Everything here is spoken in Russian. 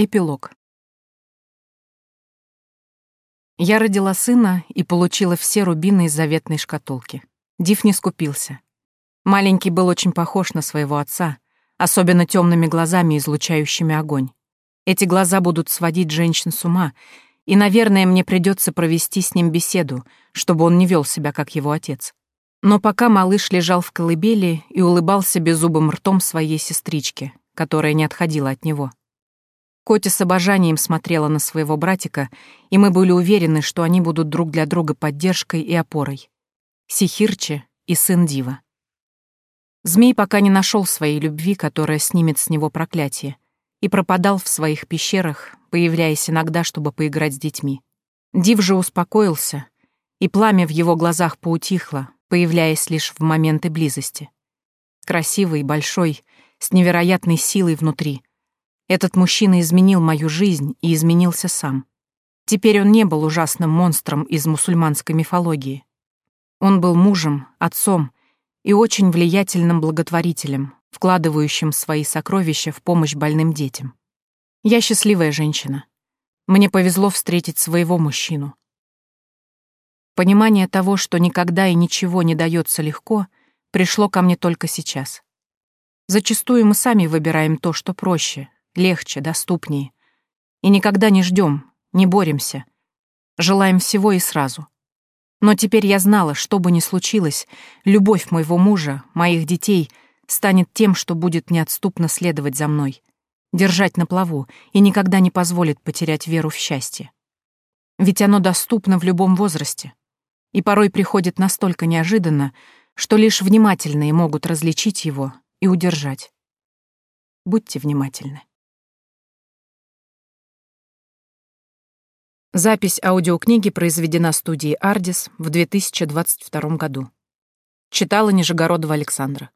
Эпилог. Я родила сына и получила все рубины из заветной шкатулки. Див не скупился. Маленький был очень похож на своего отца, особенно темными глазами, излучающими огонь. Эти глаза будут сводить женщин с ума, и, наверное, мне придется провести с ним беседу, чтобы он не вел себя, как его отец. Но пока малыш лежал в колыбели и улыбался беззубым ртом своей сестричке, которая не отходила от него. Котя с обожанием смотрела на своего братика, и мы были уверены, что они будут друг для друга поддержкой и опорой. Сихирче и сын Дива. Змей пока не нашел своей любви, которая снимет с него проклятие, и пропадал в своих пещерах, появляясь иногда, чтобы поиграть с детьми. Див же успокоился, и пламя в его глазах поутихло, появляясь лишь в моменты близости. Красивый, большой, с невероятной силой внутри — этот мужчина изменил мою жизнь и изменился сам. Теперь он не был ужасным монстром из мусульманской мифологии. Он был мужем, отцом и очень влиятельным благотворителем, вкладывающим свои сокровища в помощь больным детям. Я счастливая женщина. Мне повезло встретить своего мужчину. Понимание того, что никогда и ничего не дается легко, пришло ко мне только сейчас. Зачастую мы сами выбираем то, что проще, легче, доступнее. И никогда не ждем, не боремся. Желаем всего и сразу. Но теперь я знала, что бы ни случилось, любовь моего мужа, моих детей станет тем, что будет неотступно следовать за мной, держать на плаву и никогда не позволит потерять веру в счастье. Ведь оно доступно в любом возрасте. И порой приходит настолько неожиданно, что лишь внимательные могут различить его и удержать. Будьте внимательны. Запись аудиокниги произведена студией «Ардис» в 2022 году. Читала Нижегородова Александра.